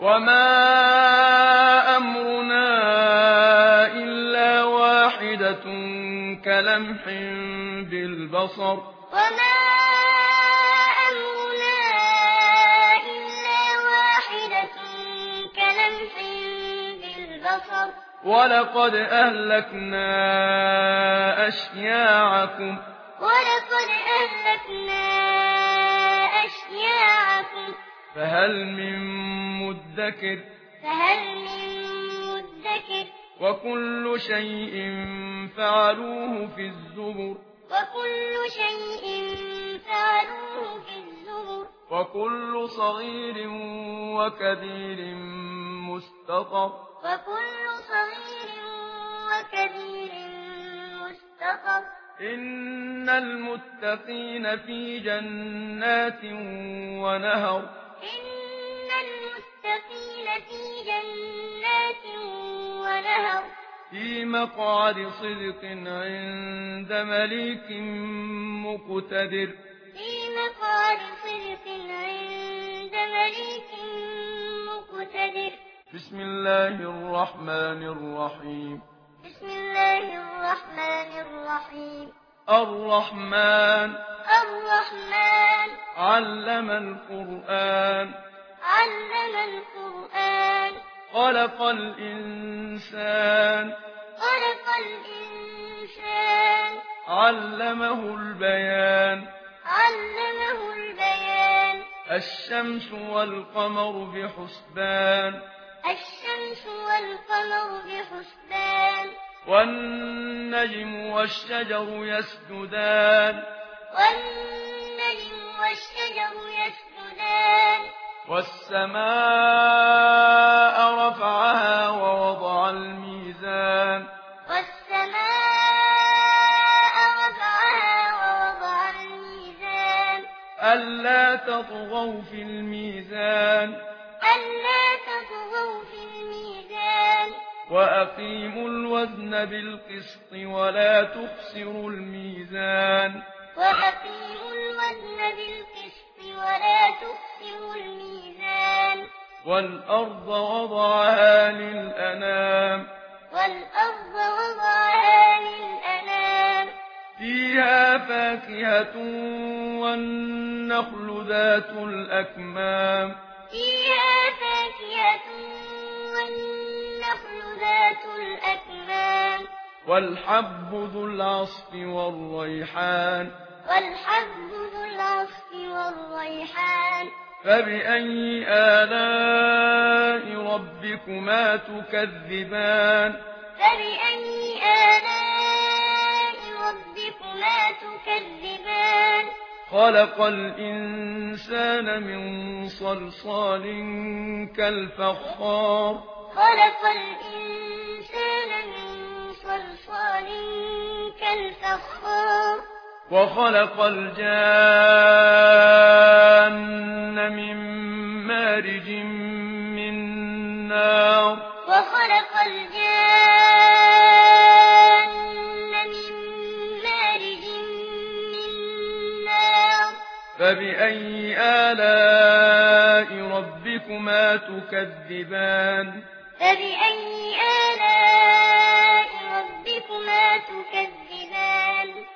وما أمرنا إلا واحدة كلمح بالبصر وما أمرنا إلا واحدة كلمح بالبصر ولقد أهلكنا أشياعكم ولقد أهلكنا أشياعكم فهل من مدكر فهل من مدكر وكل شيء فعلوه في الزبر وكل شيء فعلوه في الزبر وكل صغير وكبير مستقر وكل صغير وكبير مستقر إن المتقين في جنات ونهر في جنات ونهر. في مقعد صدق عند مليك مقتدر. في مقعد صدق عند مليك مقتدر. بسم الله الرحمن الرحيم. بسم الله الرحمن الرحيم. الرحمن الرحمن علم القرآن. وعلم القرآن. خلق الإنسان خلق الإنسان. علمه البيان علمه البيان. الشمس والقمر بحسبان الشمس والقمر بحسبان. والنجم والشجر يسجدان والنجم والشجر يسجدان. والسماء رفعها ووضع الميزان. والسماء رفعها ووضع الميزان. ألا تطغوا في الميزان. ألا تطغوا في الميزان. وأقيموا الوزن بالقسط ولا تخسروا الميزان. وأقيموا الوزن بالقسط والأرض وضعها للأنام. والأرض وضعها للأنام. فيها فاكهة والنخل ذات الأكمام. فيها فاكهة والنخل ذات الأكمام. والحب ذو العصف والريحان. والحب ذو فبأي آلاء ربكما تكذبان فبأي آلاء ربكما تكذبان خلق الإنسان من صلصال كالفخار خلق الإنسان من صلصال كالفخار وخلق الجان مارج من نار. وخلق الجن من مارج من نار. فبأي آلاء ربكما تكذبان؟ فبأي آلاء